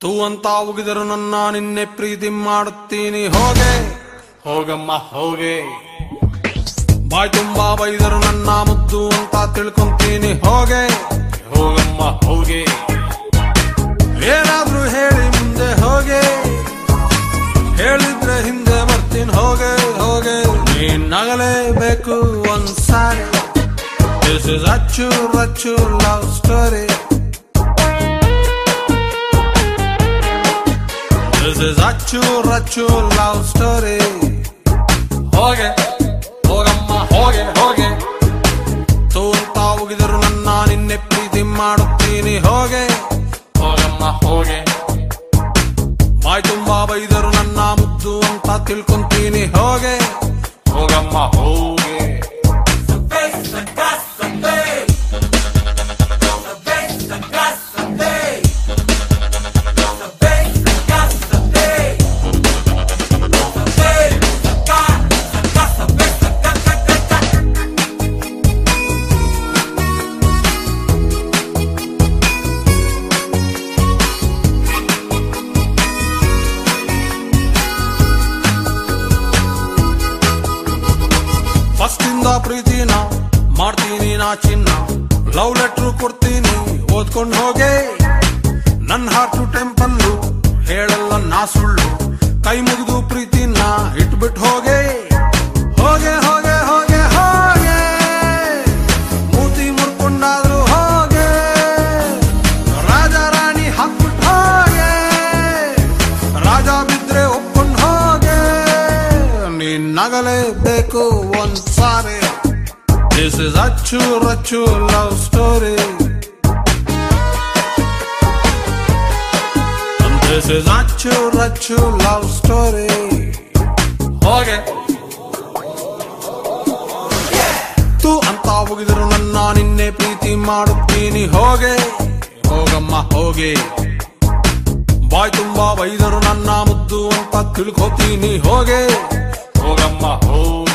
ತೂ ಅಂತ ಉಗಿದರು ನನ್ನ ನಿನ್ನೆ ಪ್ರೀತಿ ಮಾಡುತ್ತೀನಿ ಹೋಗೆ ಹೋಗಮ್ಮ ಹೋಗೆ ಬಾಯ್ ತುಂಬಾ ಬೈದರು ನನ್ನ ಮುದ್ದು ಅಂತ ತಿಳ್ಕೊಂತೀನಿ. ಹೋಗೆ, ಹೋಗಮ್ಮ, ಹೋಗೆ. ಏನಾದ್ರೂ ಹೇಳಿ ಮುಂದೆ ಹೋಗೆ. ಹೇಳಿದ್ರೆ ಹಿಂದೆ ಬರ್ತೀನಿ, ಹೋಗೆ ಹೋಗೆ. ನೀನ್ ನಗಲೇಬೇಕು ಒಂದ್ಸಾರಿ this is Achchu Rachchu love story this is Achchu Rachchu love story ಹೋಗೆ. ಮಾಡುತ್ತೀನಿ ಹೋಗೆ ಹೋಗಮ್ಮ ಹೋಗೆ. ಬಾಯ್ ತುಂಬಾ ಬೈದರು ನನ್ನ ಮುದ್ದು ಅಂತ ತಿಳ್ಕೊಂತೀನಿ. ಹೋಗೆ ಹೋಗಮ್ಮ ಹೋಗೆ. ಪ್ರೀತಿನ ಮಾಡ್ತೀನಿ ನಾ ಚಿನ್ನ ಲವ್ ಲೆಟ್ರು ಕೊಡ್ತೀನಿ ಓದ್ಕೊಂಡು ಹೋಗೆ ನನ್ನ ಹಾರ್ಟು ಟೆಂಪಲ್ಲು ಹೇಳಲ್ಲ ನಾ ಸುಳ್ಳು ಕೈ ಮುಗಿದು ನಗಲೇಬೇಕು ಒಂದ್ ಸಾರಿ this is Achchu Rachchu love story this is Achchu Rachchu love story ಹೋಗೆ. ತೂ ಅಂತ ಹೋಗಿದ್ರು ನನ್ನ, ನಿನ್ನೆ ಪ್ರೀತಿ ಮಾಡುತ್ತೀನಿ. ಹೋಗೆ. ಹೋಗಮ್ಮ, ಹೋಗೆ. ಬಾಯ್ ತುಂಬಾ ಬೈದರು ನನ್ನ ಮುದ್ದು ಅಂತ ತಿಳ್ಕೋತೀನಿ. ಹೋಗೆ. ಹೋಗಮ್ಮ ಹೋಗೆ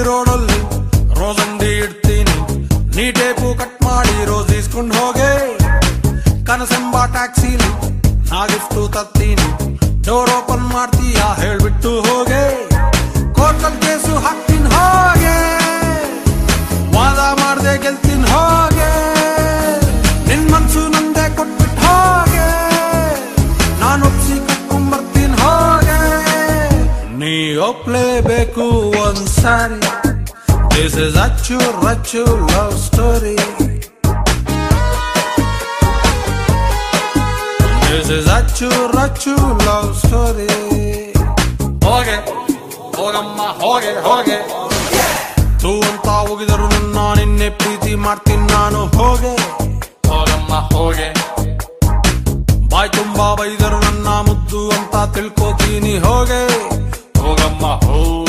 ರೋಡಲ್ಲಿ ರೋಸ್ ಅಂಗಡಿ ಇಡ್ತೀನಿ ನೀ ಟೇಪು ಕಟ್ ಮಾಡಿ ರೋಸ್ ಇಸ್ಕೊಂಡು ಹೋಗೆ ಕನಸೆಂಬ ಟ್ಯಾಕ್ಸಿಲಿ ನಾ ಗಿಫ್ಟು ತತ್ತೀನಿ ಡೋರ್ ಓಪನ್ ಮಾಡ್ತೀಯಾ ಹೇಳ್ಬಿಟ್ಟು ಹೋಗೆ ಕೋರ್ಟಲ್ ಕೇಸು ಹಾಕ್ತೀನಿ ಹೋಗೆ ನೀ ಒಪ್ಲೇಬೇಕು ಒಂದ್ಸಾರಿ this is Achchu Rachchu love story this is Achchu Rachchu love story ಹೋಗೆ ಹೋಗಮ್ಮ ಹೋಗೆ ಹೋಗೆ. ತೂ ಅಂತ ಹೋಗಿದರು ನನ್ನ ನಿನ್ನೆ ಪ್ರೀತಿ ಮಾಡ್ತೀನಿ ನಾನು ಹೋಗೆ. ಹೋಗಮ್ಮ ಹೋಗೆ. ಬಾಯ್ ತುಂಬಾ ಬೈದರು ನನ್ನ ಮುದ್ದು ಅಂತ ತಿಳ್ಕೋತೀನಿ ಹೋಗೆ. ಹೋಗಮ್ಮ ಹೋಗೆ